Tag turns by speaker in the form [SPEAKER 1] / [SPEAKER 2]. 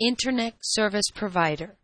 [SPEAKER 1] Internet Service Provider.